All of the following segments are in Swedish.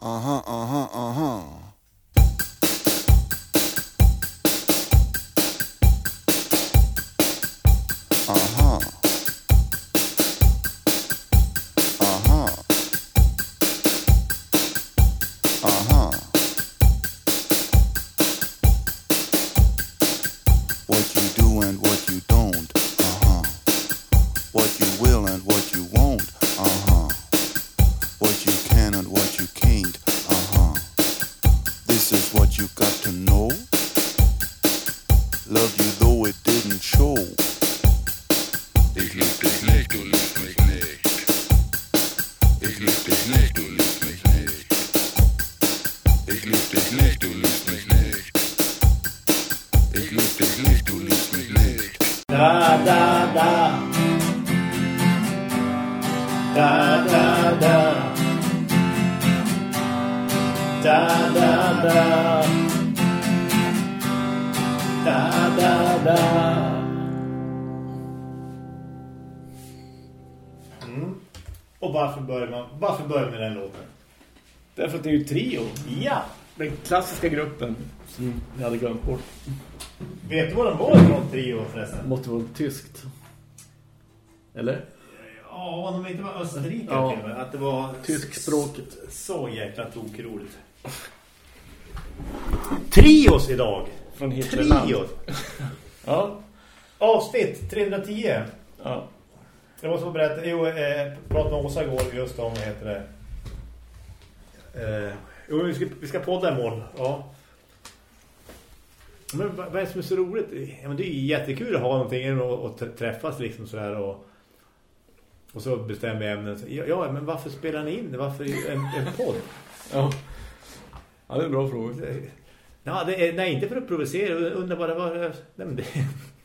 Uh huh, uh huh. Da, da, da. Da, da, da. Da, da, da. Da, da. Mm. Och varför börjar man varför börjar med den låten? Därför att det är ju Trio. Ja. Den klassiska gruppen som vi hade glömt bort. Vet du vad de var ifrån Trio förresten? Måste vara tyskt. Eller? Ja, om de inte var Österrike Ja. till. Att det var Tyskspråket. så jäkla tokroligt. Trios idag. Från Hitlerland. Trios. Ja. Avsnitt 310. ja. Jag måste berätta. Jo, eh, pratade med Åsa igår just om, vad heter det? Eh, jo, vi ska, vi ska podda imorgon. Ja. Men vad är det som är så roligt? Ja, men det är ju jättekul att ha någonting och, träffas liksom sådär och och så bestämmer vi ämnen. Ja, ja, men varför spelar ni in det? Varför en, en podd? Ja. Ja, det är en bra fråga. Ja, det är, nej, inte för att provocera. Jag Undrar bara vad... Nej, men det,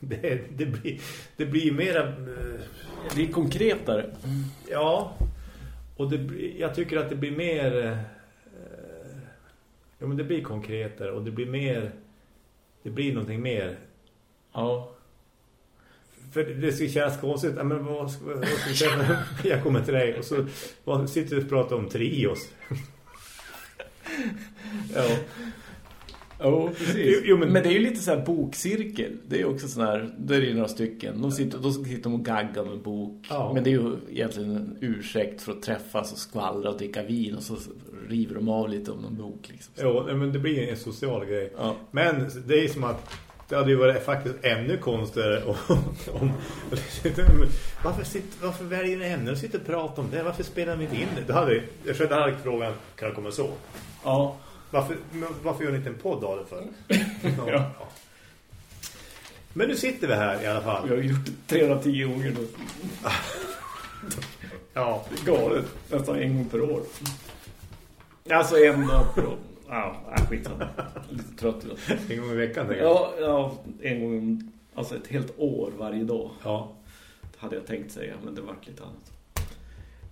det, det, blir, det blir mera... eh, Det är konkretare. Ja, och det, jag tycker att det blir mer... eh, ja, men det blir konkretare och det blir mer... Det blir någonting mer. Ja. För det ska kännas konstigt. Ja, men vad ska, vad ska säga? Jag kommer till dig och så vad, sitter du och pratar om trios. Ja. Jo, precis. Jo, men- men... det är ju lite så här bokcirkel. Det är ju också sån här, då är det ju några stycken. De sitter, då sitter de och gaggar med bok. Ja. Men det är ju egentligen en ursäkt för att träffas och skvallra och dricka vin. Och så river de av lite om någon bok liksom. Jo, men det blir en social grej. Ja. Men det är som att det hade ju varit faktiskt ännu konstigare om... om varför, sitter, varför väljer ni ämne och sitter och pratar om det? Varför spelar ni inte in det? det hade, jag tror att det här frågan kan komma så. Ja. Varför, varför gör ni inte en podd av det för? Ja. Men nu sitter vi här i alla fall. Vi har gjort det 310 gånger nu. Ja. Det är galet. Nästan en gång per år. Alltså en dag per år. Ja, ja skitsamma. Lite trött idag. En gång i veckan tänker jag. Ja, ja, en gång, alltså ett helt år varje dag. Ja. Hade jag tänkt säga, men det var lite annat.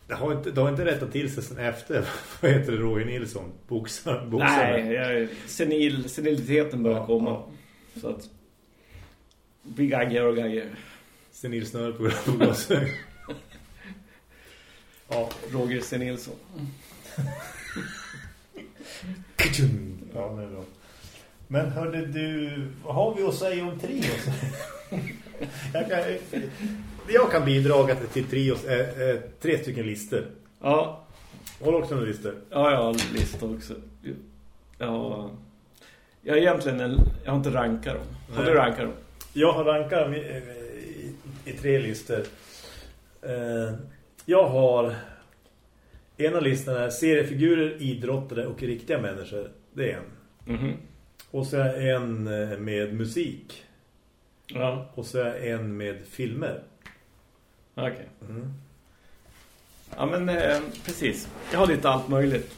Det har inte, det har inte rättat till sig sen efter. Vad heter det? Roy Nilsson? Boxar, boxare. Nej, jag, senil, seniliteten börjar Ja, komma. ja. Så att bli gaggigare och gaggigare. Senil snör på på glasögon. Ja. Roger Senilsson. Ja, det är bra. Men hörde du, vad har vi att säga om trios? jag, kan, jag kan bidra till trios är, är tre stycken lister. Ja, Har du också några lister? ja, jag har en lista också. Ja, jag är egentligen en, jag har inte rankat dem. Har Nej. du rankat dem? Jag har rankat dem i, i, i tre listor. Eh, jag har en av listorna är seriefigurer, idrottare och riktiga människor. Det är en. Mhm. Och så är en eh, med musik. Ja, Och så är en med filmer. Okej. Mm. Ja, men eh, precis. Jag har lite allt möjligt.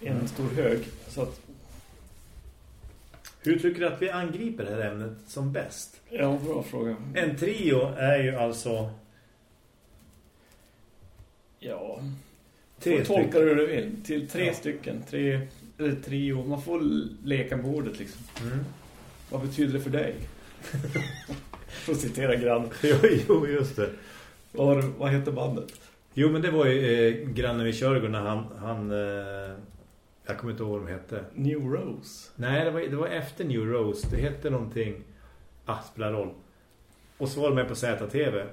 En stor hög. Så att, Hur tycker du att vi angriper det här ämnet som bäst? ja, bra fråga. En trio är ju alltså Ja, tre får tolka det hur du vill. Till tre Ja. stycken. Tre, eller trio. Man får leka med ordet liksom. Mm. Vad betyder det för dig? För att citera grann. Jo, jo, just det. Var vad heter bandet? Jo, men det var ju eh, grannen vid Körgård när han, han, eh, Jag kommer inte ihåg vad de hette. New Rose. Nej, det var, det var efter New Rose. Det hette någonting... Ah, spelar roll. Och så var de med på ZTV.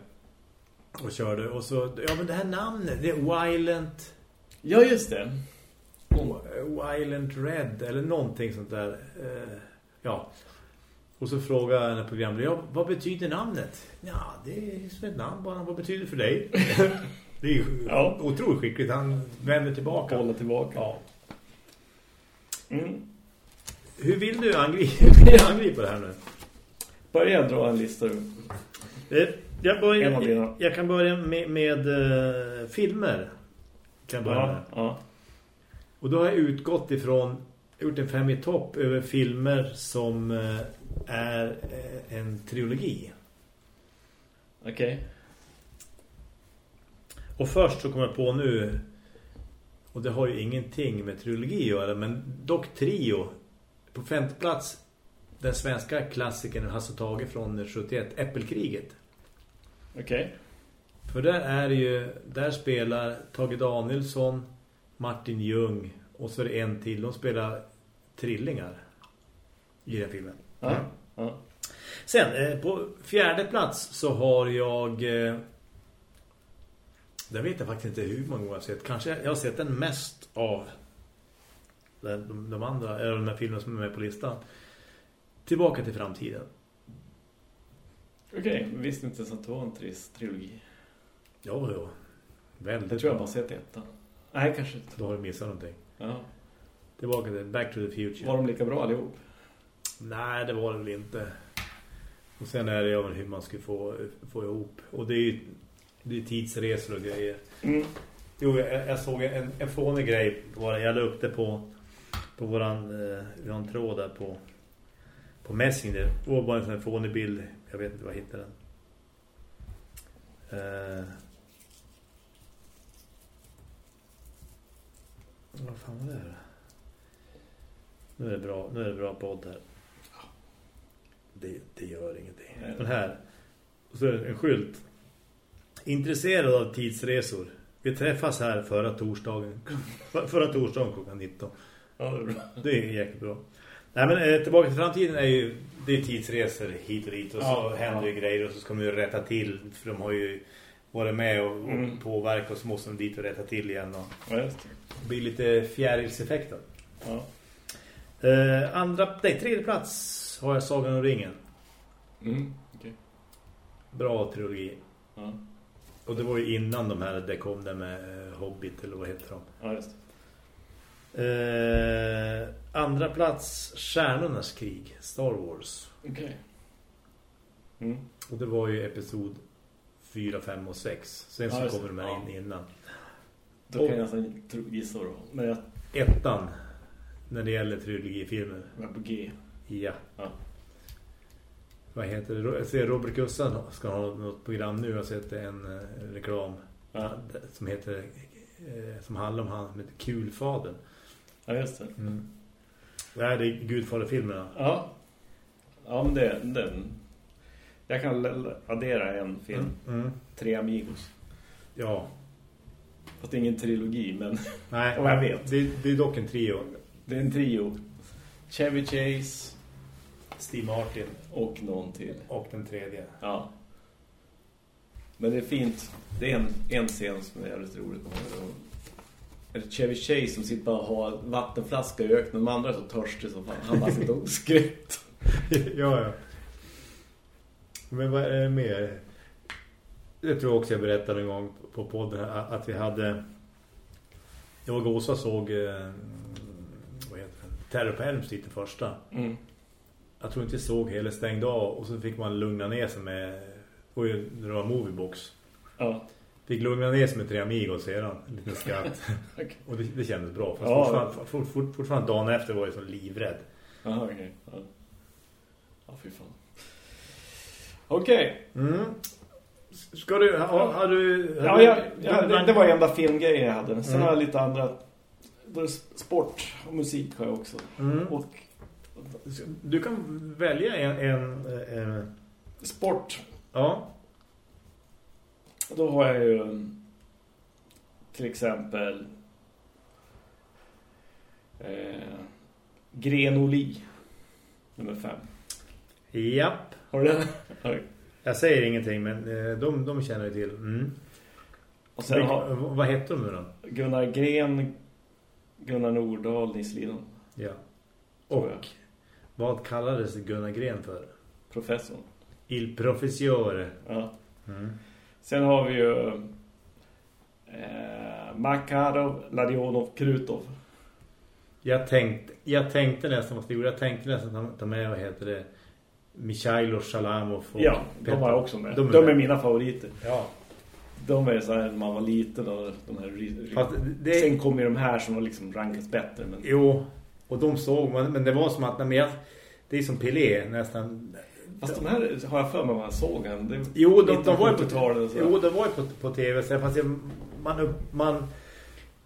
Och körde. Och så... Ja, men det här namnet. Det är Violent... Ja, just det. Violent Red. Eller någonting sånt där. Eh, ja. Och så frågade den här programledaren, ja, vad betyder namnet? Ja, det är som ett namn bara. Vad betyder det för dig? det är ju Ja. otroligt skickligt. Han vänder tillbaka. Hålla tillbaka. Ja. Mm. Hur vill du angripa, det här nu? Börja dra en lista. Eh, Jag, börjar, En jag kan börja med, med eh, filmer. Kan jag börja Ja, med. ja. Och då har jag utgått ifrån gjort en fem i topp över filmer som eh, är eh, en trilogi. Okej. Och först så kommer jag på nu och det har ju ingenting med trilogi att göra men dock trio på femte plats den svenska klassikern Hasse Tage från 71 Äppelkriget. Okej. För där är ju där spelar Tage Danielsson, Martin Ljung och så är det en till. De spelar trillingar i den filmen. Ja. Ja. Sen eh, på fjärde plats så har jag eh, jag vet jag faktiskt inte hur många gånger jag har sett. Kanske jag har sett den mest av de, andra eller de här filmerna som är med på listan. Tillbaka till framtiden. Okej, visste inte ens att det var en trilogi. Ja, ja. Väldigt Jag tror jag bara sett ettan. Nej, kanske inte. Då har du missat någonting. Ja. Tillbaka till Back to the Future. Var de lika bra allihop? Nej, det var det väl inte. Och sen är det ju hur man ska få, få ihop. Och det är ju det är tidsresor och grejer. Mm. Jo, jag, jag såg en, en fånig grej. Bara. Jag la upp det på, på våran, eh, våran tråd där på, på Messenger. Det var bara en sån här fånig bild. Jag vet inte vad jag hittade den. Eh, vad fan var det här? Nu är det bra, nu är det bra podd här. Det, det gör ingenting. Nej. Den här. Och så är det en skylt. Intresserad av tidsresor. Vi träffas här förra torsdagen. För- Förra torsdagen klockan 19. Ja, det är bra. Det är jäkligt bra. Nej men eh, tillbaka till framtiden är ju det är tidsresor hit och dit och så Ja, händer ju ja. grejer och så ska de ju rätta till för de har ju varit med och, och Mm. påverkat och så måste de dit och rätta till igen och Ja, just det. blir lite fjärilseffekter. Ja. Eh, andra, nej, tredje plats har jag Sagan om ringen. Mm. Okej. Bra trilogi. Ja. Och det var ju innan de här, det kom det med eh, Hobbit eller vad heter de? ja, just. Eh, andra plats, Stjärnornas krig, Star Wars. Okej. Mm. Och det var ju episod 4, 5 och 6. Sen Ja, så just kommer de här Ja. in innan. Då Och- kan jag nästan gissa då. Men jag Ettan, när det gäller trilogifilmer. var på G. Ja. Ja. Vad heter det? Jag ser Robert Gussan ska ha något program nu. Jag har sett en eh, reklam Ja. som heter eh, som handlar om han som heter Kulfaden. Ja, just det. Mm. Det här är Gudfaderfilmerna. Ja. Ja, men det, den. Jag kan addera en film. Mm. Mm. Tre Amigos. Ja. Fast det är ingen trilogi, men Nej, jag vet. Det, det är dock en trio. Det är en trio. Chevy Chase Steve Martin och någon till. och den tredje. Ja. Men det är fint. Det är en, en scen som är jävligt rolig. Är det Chevy Chase som sitter bara och har vattenflaska i öknen. De andra är så törstiga så fan, han bara sitter och skrytt. ja, ja. Men vad är det mer? Jag tror också jag berättade en gång på podden att vi hade... Jag och Gåsa såg... eh, Vad heter den? Terror på Elm Street, den första. Mm. Jag tror inte jag såg hela stängd av och så fick man lugna ner sig med... Och det var Moviebox. Ja. Fick lugna ner sig med tre amigos sedan. En liten skatt. Okej. och det, det kändes bra. Fast Ja. fortfarande, fort, fort, fortfarande dagen efter var jag så livrädd. Jaha, okej. Ja. ja, fy fan. Okej. Mm. Ska du... Har, har du... Har Ja, du, ja, ja det, det var enda filmgrejer jag hade. Sen Mm. har jag lite andra... Det Sport och musik har jag också. Mm. Och Du kan välja en... en, en sport, ja. då har jag ju um, till exempel Eh, Grenoli. Nummer fem. Japp. Har du den? Jag säger ingenting, men eh, de, de känner jag till. Mm. Och sen har Vad heter de nu då? Gunnar Gren, Gunnar Nordahl, Nils Lidon. Ja. Och vad kallades Gunnar Gren för? Professorn. Il professore. Ja. Mm. Sen har vi ju eh, Makarov, Larionov, Krutov. Jag tänkte, jag tänkte nästan vad det gjorde. Jag tänkte nästan ta- ta med vad heter det? Mikhailo Shalamov och Ja, de Petrov. var jag också med. De De är är, med. mina favoriter. Ja. De är så här när man var liten och de här Fast det, Sen kommer ju de här som har liksom rankats bättre. Men... Jo, och de såg man, men det var som att men jag, det är som Pelé nästan. Fast de här har jag för mig man såg han. Det, Jo, de, de var ju på, 80-talet. så. jo, de var ju på, på tv. Så fast jag, man, man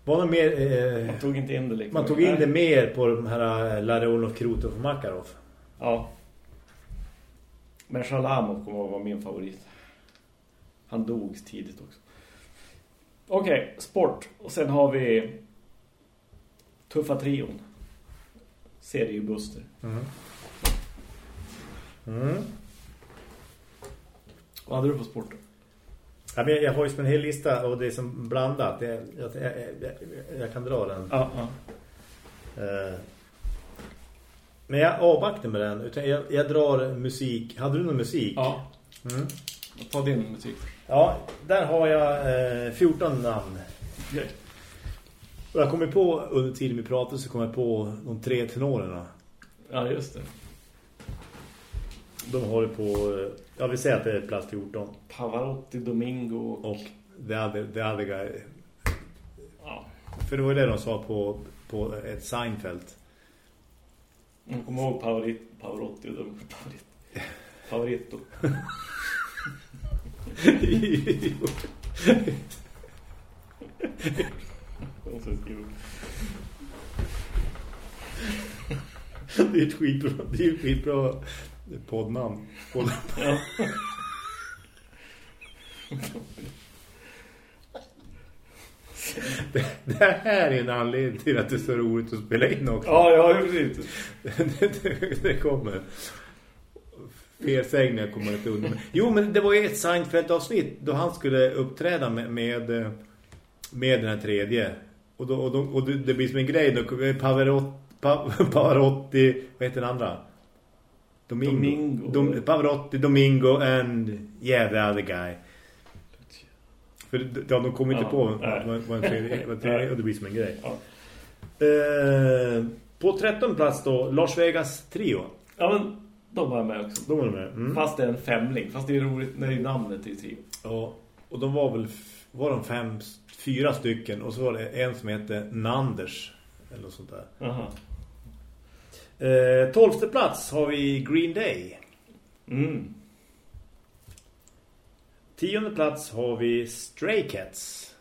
var nog mer... Eh, Man tog inte in det liksom. man tog in det mer på de här eh, Larionov, Krutov och Makarov. Ja. Men Shalamov kommer att vara min favorit. Han dog tidigt också. Okej, sport. Och sen har vi Tuffa trion. Seriebuster. Mm. Mm. Vad hade du på sport? Ja, men jag, har ju som en hel lista och det är som blandat. Jag, jag, jag, jag, kan dra den. Ja, ja. Eh, Men jag avvaktar med den. Utan jag, drar musik. Hade du någon musik? Ja, Mm. ta din musik. Ja, där har jag eh, 14 namn. Och jag kommer på, under tiden vi pratade så kom jag på de tre tenorerna. Ja, just det. De håller på, eh, jag vill säga att det är plats 14. Pavarotti, Domingo och... Och the other, the other guy. Ja. För det var ju det de sa på, på ett Seinfeld. Jag kommer ihåg Pavarit, Pavarotti och Domingo. Pavarit. Favorito. Och så skriver det är ett skitbra, det är ett skitbra poddnamn. Podd. Ja. Det, det här är en anledning till att det är så roligt att spela in också. Ja, ja, precis. det, det, det kommer. Felsägningar kommer inte undan. Jo, men det var ju ett Seinfeld-avsnitt då han skulle uppträda med, med, med den här tredje. Och, då, och, då, och det blir som en grej. Då, Pavarotti, Pa- Pavarotti, vad heter den andra? Domingo. Domingo. Dom, Pavarotti, Domingo and yeah, the other guy. För ja, de kommer inte Ja, på vad, en tredje, vad tredje, och det blir som en grej. Ja. Eh, på 13 plats då, Las Vegas Trio. ja, men de var med också. De var med. Mm. Fast det är en femling. Fast det är roligt när det är namnet i trio. Ja, och de var väl var de fem, fyra stycken och så var det en som hette Nanders eller något sånt där. Aha. Eh, tolfte plats har vi Green Day. Mm. Tionde plats har vi Stray Cats.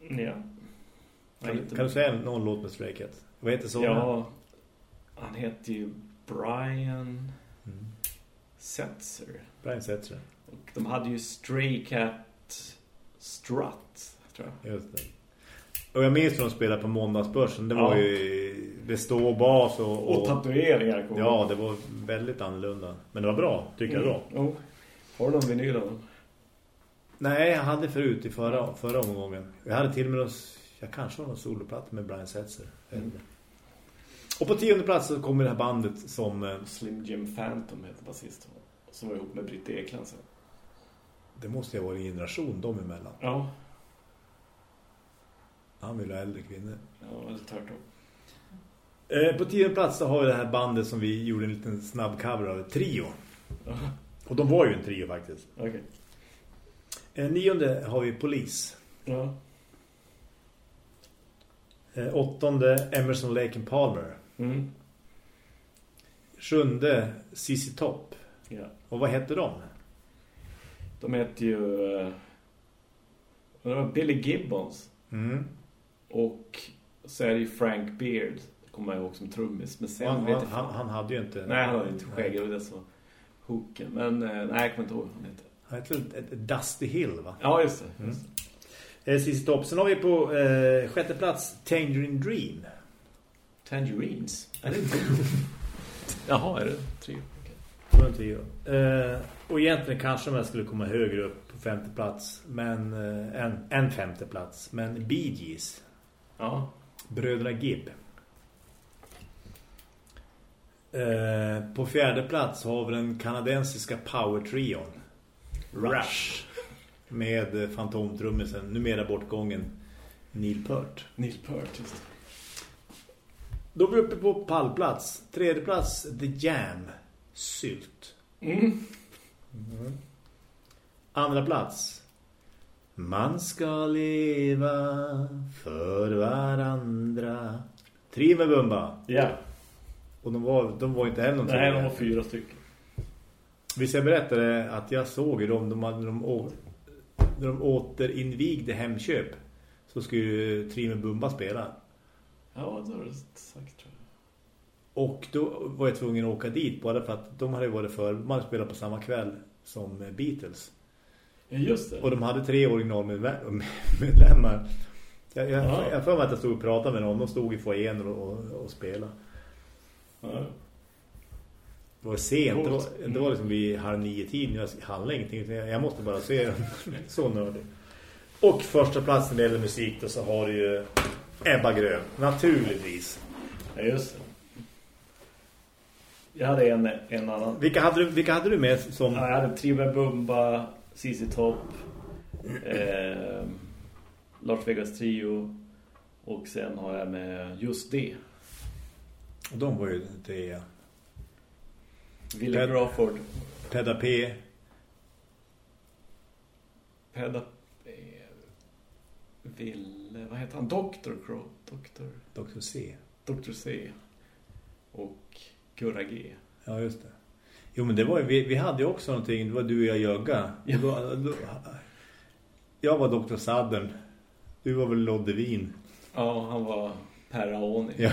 Ja. Kan, kan du säga någon låt med Stray Cats? Vad heter sången? Ja, han heter ju Brian Mm. Setzer. Brian Setzer. Och de hade ju Stray Cat Strut, tror jag. Just det. Och jag minns när de spelade på måndagsbörsen. Det var Ja. ju det stå och bas och, Och och tatueringar. kommer Ja, jag det var väldigt annorlunda. Men det var bra, tycker jag ihåg. då. Mm. Jo. Har du någon vinyl av dem? Nej, jag hade förut i förra, förra omgången. Jag hade till och med någon, jag kanske har någon soloplatta med Brian Setzer. Mm. Och på tionde plats så kommer det här bandet som... eh, Slim Jim Phantom heter basist. Som var ihop med Britt Ekland sen. Det måste ju ha varit en generation dem emellan. Ja, Han vill ha äldre kvinnor. ja eller tvärtom. Eh, på tionde plats så har vi det här bandet som vi gjorde en liten snabb cover av. Trio. Och de var ju en trio faktiskt. Okej. Eh, nionde har vi Police. Ja. Eh, åttonde Emerson Lake and Palmer. Mm. Sjunde CC Top. ja. Och vad hette de? De heter ju... eh, Det var Billy Gibbons. Mm. Och så är det ju Frank Beard. Kommer jag ihåg som trummis. Men sen Han, han, han, han hade ju inte... Nej, han hade inte skägg. Det så hooken. Men eh, nej, jag kommer inte ihåg han heter. Han hette Dusty Hill va? Ja, just det. Mm. Just det. Eh, Sista topp. Sen har vi på eh, sjätte plats Tangerine Dream. Tangerines. Är det inte? Jaha, är det trio? Okej. Det var en trio. Eh, och egentligen kanske man skulle komma högre upp på femte plats. Men eh, en, en femte plats. Men Bee Gees. Ja. Bröderna Gibb. Eh, på fjärde plats har vi den kanadensiska Power Trion. Rush. Med eh, fantomtrummisen, numera bortgången Neil Peart. Neil Peart, just det. Då är vi uppe på pallplats. Tredje plats, The Jam. Sylt. Mm. Andra plats. Man ska leva för varandra. Med Bumba. Ja. Och de var, de var inte heller någon Nej, de var fyra stycken. Visst jag berättade att jag såg dem, de hade de, å- de återinvigde Hemköp så skulle ju Trio med Bumba spela. Ja, det har du sagt tror jag. Och då var jag tvungen att åka dit bara för att de hade varit för, man spelat på samma kväll som Beatles. Ja, just det. Och de hade tre originalmedlemmar. Jag, jag, Ja. jag får mig att jag stod och pratade med dem. De stod i foajén och, och, och spelade. Ja. Det var sent. Det var, det var liksom vid halv nio tiden. Jag handlade ingenting. jag måste bara se dem. Så nördig. Och första platsen när det gäller musik då så har du ju Ebba Grön. Naturligtvis. ja, just det. Jag hade en, en annan. Vilka hade du, vilka hade du med som... Ja, jag hade Trio med Bumba, CC Top, eh, Lars Vegas Trio och sen har jag med just det. Och de var ju det. Wille Ped- Crawford, Pedda P. Pedda, eh, Ville, vad heter han? Dr. Crow, Dr. Dr. C. Dr. C och Gurra G. Ja, just det. Jo, men det var vi, vi hade ju också någonting, det var du och jag Jögga. Ja. Då, då, jag var Dr. Sadden. Du var väl Loddevin. Ja, han var Per Aoni. Ja.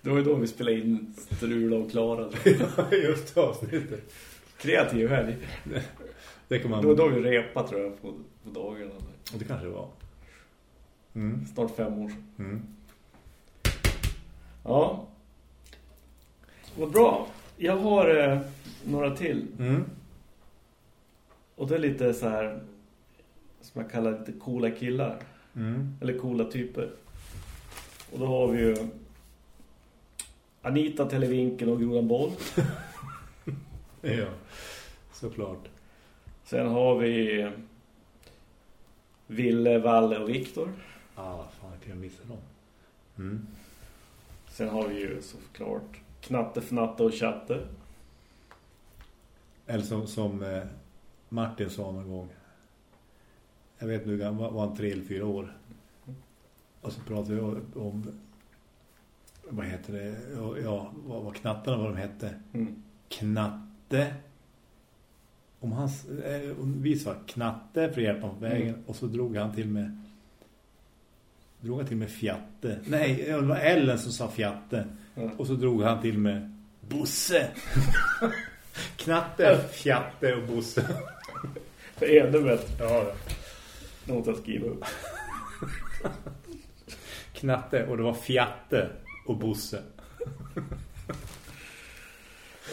Det var ju då vi spelade in Strula och Klara. just det, avsnittet. Kreativ helg. Det kan man... Då vi repade tror jag på, på dagarna. Det kanske det var. Mm. Snart fem år. Mm. Ja. Vad bra. Jag har eh, några till. Mm. Och det är lite så här som jag kallar lite coola killar. Mm. Eller coola typer. Och då har vi ju Anita Televinken och Grodan Boll. Ja, såklart. Sen har vi Ville, Valle och Viktor. Ah, fan, jag kan missa dem. Mm. Sen har vi ju såklart Knatte, Fnatte och Chatte. Eller som, som eh, Martin sa någon gång. Jag vet nu, han var, var han tre eller fyra år. Och så pratade vi om, om vad heter det? Ja, Ja, vad var knattarna vad de hette? Mm. Knatte. Om hans, eh, om vi sa knatte för att hjälpa honom på vägen. Mm. Och så drog han till med drog han till med fjatte. Nej, det var Ellen som sa fjatte. Ja. Och så drog han till med Bosse. Knatte, fjatte och Bosse. För ännu bättre. Ja, Det måste jag skriva upp. Knatte och det var fjatte och Bosse.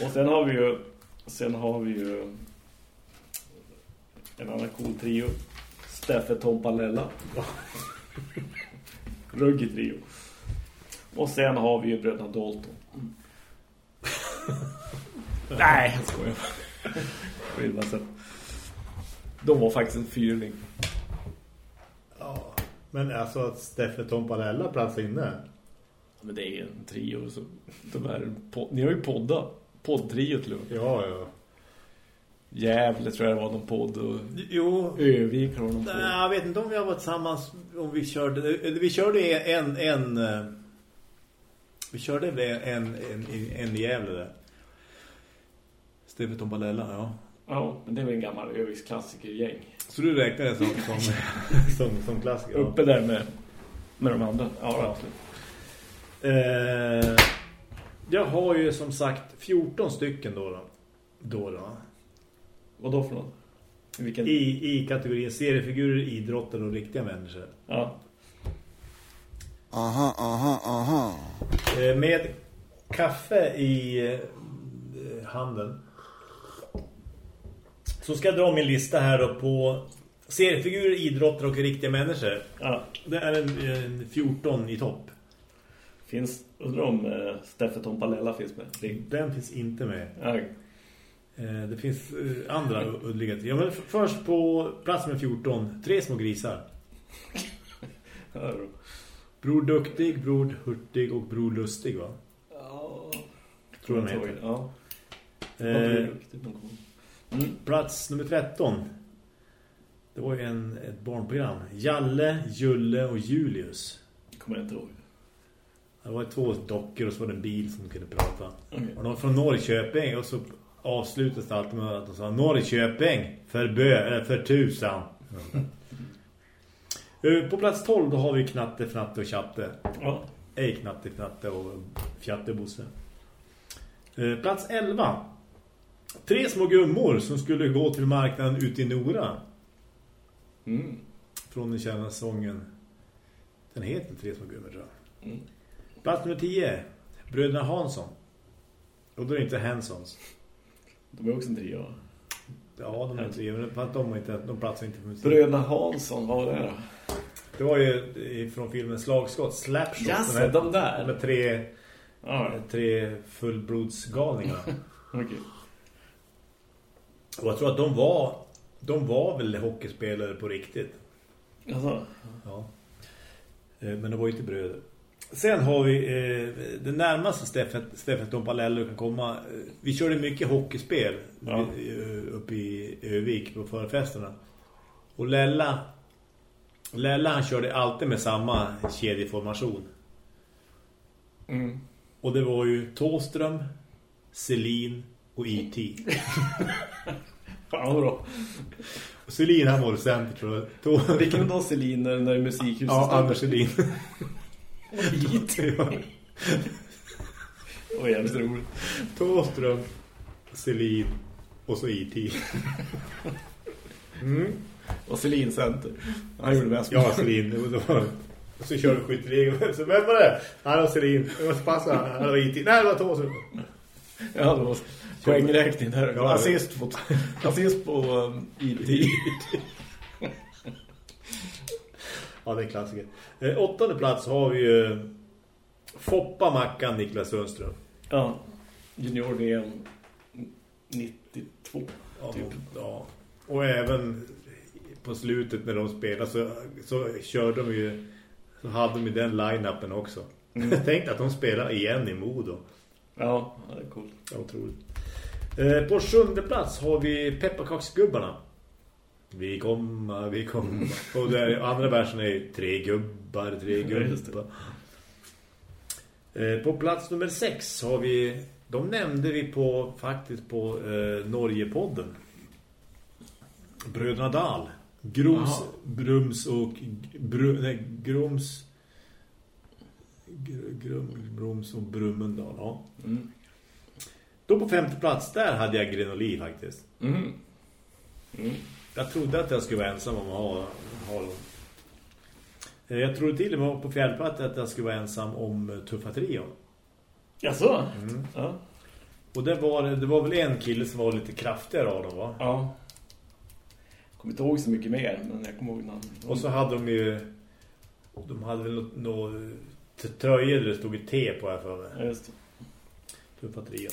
Och sen har vi ju sen har vi ju en annan cool trio. Steffe Tompalella. Ruggig trio. Och sen har vi ju bröderna Dalton. Nej, jag skojar. Säga. De var faktiskt en fyrling. Ja, men alltså att Steffe Tompalella plats inne. Men det är en trio. Så de är en pod- Ni har ju podda. Poddtrio till och. Ja, ja. Gävle tror jag det var någon podd. Och Jo, Övik har någon nej, podd. jag vet inte om vi har varit tillsammans om vi körde vi körde en en eh, vi körde en en en, en i Gävle där. Steffe Tompalella, ja. Ja, men det är väl en gammal Öviksklassiker-gäng. Så du räknar det som som som, som klassiker. ja. Uppe där med, med de andra. Ja, absolut. Eh, jag har ju som sagt 14 stycken då då. Då då. Vad då för något? Vilken? I, I kategorin seriefigurer, idrottare och riktiga människor. Ja. Uh-huh, uh-huh, uh-huh. Eh, Med kaffe i eh, handen så ska jag dra min lista här då på seriefigurer, idrottare och riktiga människor. Ja. Det är en, en 14 i topp. Finns, undrar om eh, Steffet Tom Palella finns med. Den finns inte med. ja, Det finns eh, andra udliga. Ja, men först på plats med 14, tre små grisar. Bror Duktig, Bror Hurtig och Bror Lustig va? ja. Tror jag heter. Ja. Eh, Eh, mm. plats nummer 13. Det var ju en, ett barnprogram. Jalle, Julle och Julius. Kommer jag inte ihåg. Det var två dockor och så var det en bil som kunde prata. Okej. Och de var från Norrköping och så avslutades det alltid med att de sa Norrköping för, bö, för tusan. Eh, På plats 12 då har vi Knatte, Fnatte och Chatte. Ja. Ej Knatte, Fnatte och Fjatte Bosse. Eh, Plats 11. Tre små gummor som skulle gå till marknaden ute i Nora. Mm. Från den kända sången. Den heter Tre små gummor tror jag. Mm. Plats nummer 10. Bröderna Hansson. Och då är det inte Hansons. De är också en trio. Ja, de är tre. men Fast de, inte, de platsar inte på musik. Bröderna Hansson, vad var det då? Det var ju från filmen Slagskott. Slapshot. Jaså, de, här- de där? De är tre, tre fullblodsgalningar. okej. Och jag tror att de var de var väl hockeyspelare på riktigt. Alltså, Ja. Eh, Men det var ju inte bröder. Sen har vi eh, det närmaste Steffet Dompalello kan komma. Eh, Vi körde mycket hockeyspel Ja. eh, uppe i Övik på förfesterna. Och Lella Lella han körde alltid med samma kedjeformation. mm. Och det var ju Tåström, Selin och E.T. Fan vad bra. Selin han var center tror jag. Vilken då Selin när när det är musikhuset? Ja, Anders Selin. Hit. Ja. Och jävligt roligt. Tåström, Selin och så E.T. Mm. Och Selin Center. Han gjorde bäst. Ja, Selin. Det var, det. Och så körde skytteliga. Så vem var det? Han var Selin. Jag måste passa. Han var E.T. Nej, det var Tåström. Ja, det var poängräkning där. Ja, assist på, assist på um, IT. Ja, det är klassiker. Eh, åttonde plats har vi ju Foppa Mackan Niklas Sundström. Ja, junior VM 92. Ja, Typ. ja. Och även på slutet när de spelade så, så körde de ju så hade de ju den line-upen också. Mm. Tänkte att de spelar igen i Modo. Ja, det är coolt. Ja, otroligt. Eh, på sjunde plats har vi pepparkaksgubbarna. Vi kommer, vi kommer. Och där andra versen är tre gubbar, tre gubbar. Eh, på plats nummer sex har vi, de nämnde vi på faktiskt på eh, Norgepodden. Bröderna Dahl. Grums, Jaha. Brums och bru, nej, Grums Gr- Grum, Brums och Brummendal, ja. Mm. Då på femte plats, där hade jag Grenoli faktiskt. Mm. Mm. Jag trodde att jag skulle vara ensam om att ha, ha dem. Jag trodde till och med på fjärde plats att jag skulle vara ensam om Tuffa Trio. Jaså? Mm. Ja. Och det var, det var väl en kille som var lite kraftigare av dem va? ja. Jag kommer inte ihåg så mycket mer, men jag kommer ihåg namn. Och så hade de ju... De hade väl något, något tröjor där det stod ett T på här för mig. Ja, just det. Tuffa Trio.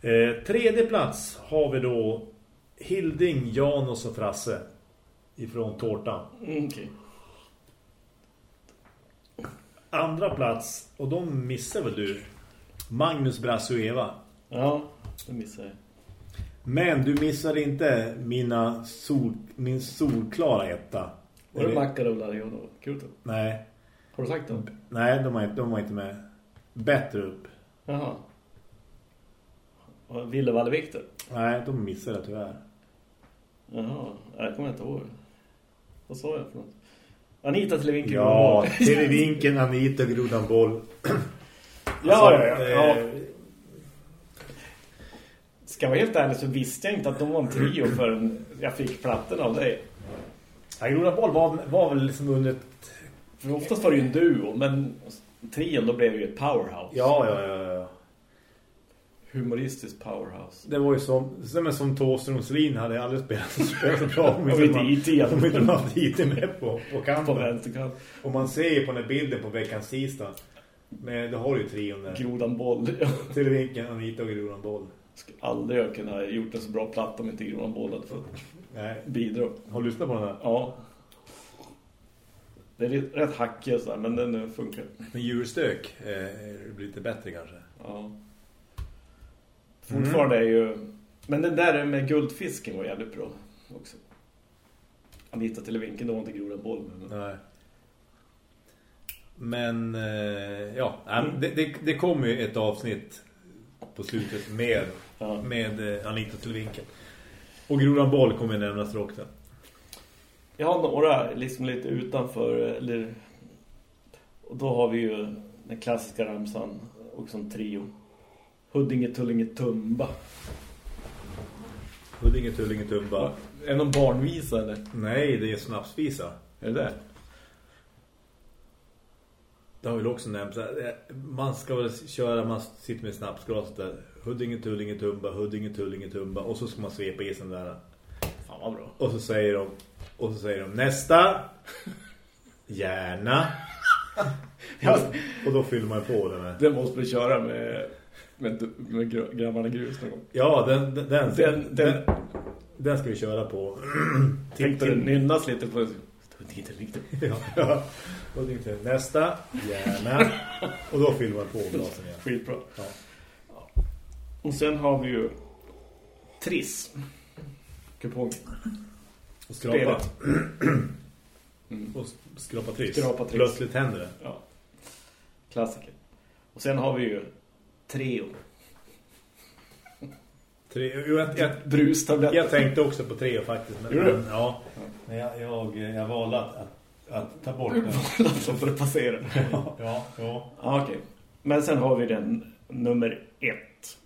Eh, tredje plats har vi då Hilding, Janos och Frasse ifrån Tårtan. Mm, Okej. Andra plats, och de missar väl du, Magnus Brasse och Eva. Ja, det missade jag. Men du missar inte mina sol, min solklara etta. Var det Makarullar i honom? Kul. Nej, Har du sagt dem? nej de, var inte, de var inte med. Bättre upp. Jaha. Och Ville Valle Viktor? Nej, de missade det tyvärr. Jaha, jag kommer inte ihåg. Vad sa jag för något? Anita Televinken. Ja, Televinken, Anita, Grodan Boll. ja, ja, ja. ja. Eh, Ska jag vara helt ärlig så visste jag inte att de var en trio förrän jag fick plattan av dig. Ja, Grodan Boll var, var väl liksom under ett För oftast var det ju en duo, men trion då blev det ju ett powerhouse. Ja, ja, ja, ja. Humoristiskt powerhouse. Det var ju som, som, som Thåström och Selin hade aldrig spelat, spelat så bra. Om Och inte man- IT. Om inte man haft IT med på, på På kanten. vänsterkant. Och man ser ju på den bilden på veckans tisdag. Men det har ju trion där. Grodan boll. Televinken, Anita och Grodan Boll. Skulle aldrig ha kunnat gjort en så bra platta om inte Grodan boll hade fått Nej, bidra. har du lyssnat på den här? Ja. Det är rätt- hackig och så här, men den funkar. Men djurstök eh, blir lite bättre kanske. Ja. Fortfarande är ju... Men den där med guldfisken var jävligt bra också. Anita Televinken, då var inte Grodan boll. Men... Nej. Men eh, ja, men det, det, det kommer ju ett avsnitt på slutet med, Ja. med eh, Anita Televinken. Och Grodan Boll kommer nämnas också. Jag har några liksom lite utanför eller och då har vi ju den klassiska ramsan och som trio. Huddinge, Tullinge, Tumba. Huddinge, Tullinge, Tumba. Är det någon barnvisa eller? Nej, det är snapsvisa. Är det det? Det har väl också nämnt. eh, Man ska väl köra, man sitter med snapsglas där. Huddinge, Tullinge, Tumba, Huddinge, Tullinge, Tumba. Och så ska man svepa i sån där. Fan vad bra. Och så säger de, och så säger de nästa. Gärna. Ja, Och då fyller man på den här. den måste vi köra med, med, med gr- grabbarna grus någon gång. Ja, den, den, den, Den- den, den ska vi köra på. Tänkte det nynnas lite på... Inte riktigt. Ja. Och inte nästa, gärna. Och då fyller man på glasen igen. Skitbra. Ja. Och sen har vi ju Triss. Kupong. Och skrapa. Spelet. Och skrapa triss. Skrapa triss. Plötsligt händer det. Ja. Klassiker. Och sen har vi ju Treo. Tre, jo, jag, jag, Brustablett. jag tänkte också på tre faktiskt. Men, men, ja, men jag, jag, jag valde att, att, att ta bort den. Så får det passera. Ja, ja, ja. Okej. Men sen har vi den nummer ett.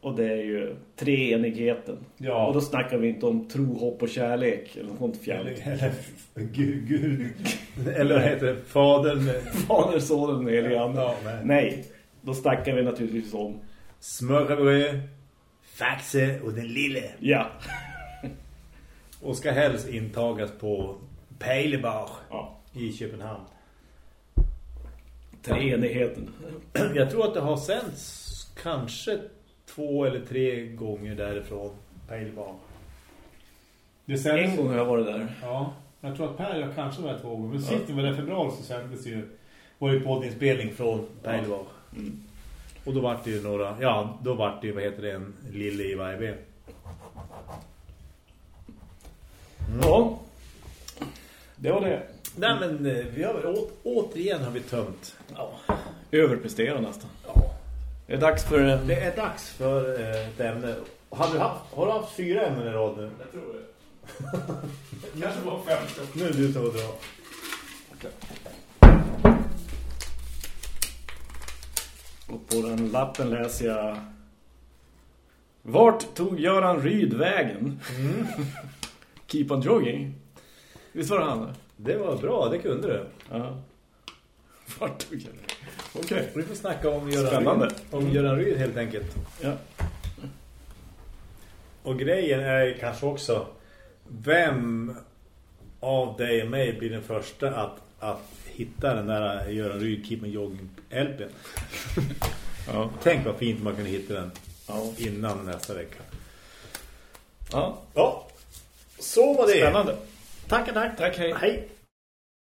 Och det är ju treenigheten. Ja. Och då snackar vi inte om tro, hopp och kärlek. Eller något sånt fjärligt. Eller, eller gud, gud. Eller vad heter det? Fadern. Fader, sonen ande. Ja, nej. Nej, då snackar vi naturligtvis om... Smörrebröd. Faxe och den lille. Ja. Och ska helst intagas på Pejlebar ja. i Köpenhamn. Treenigheten. Jag tror att det har sänds kanske två eller tre gånger därifrån Pejlebar. Det sänds... En gång har jag varit där. Ja, jag tror att Per jag kanske var två gånger. Men sist det var det februari så sändes ju ju poddinspelning från Pejlebar. Mm. Och då var det ju några, ja, då var det ju, vad heter det, en lille i varje ben. Ja. Det var det. Nej men eh, vi har, å, återigen har vi tömt. Ja. Överprestera nästan. Ja. Det är dags för... Det är dags för eh, ett ämne. Har du haft, har du haft fyra ämnen i rad nu? Jag tror det. Kanske var fem. Nu är du ute och dra. Och på den lappen läser jag... Vart tog Göran Ryd vägen? Keep on jogging. Visst var det han? Det var bra, det kunde du. Ja. Vart tog jag Okej. Vi får snacka om Göran Spännande. Ryd. Om Göran Ryd helt enkelt. Ja. Och grejen är kanske också vem av dig och mig blir den första att, att hitta den där Göran Ryd Keep on Jogging LPn. Ja. Tänk vad fint man kan hitta den Ja. innan nästa vecka. ja. Ja, så var det. Spännande. Tackar, tack. Tack, hej. Hej.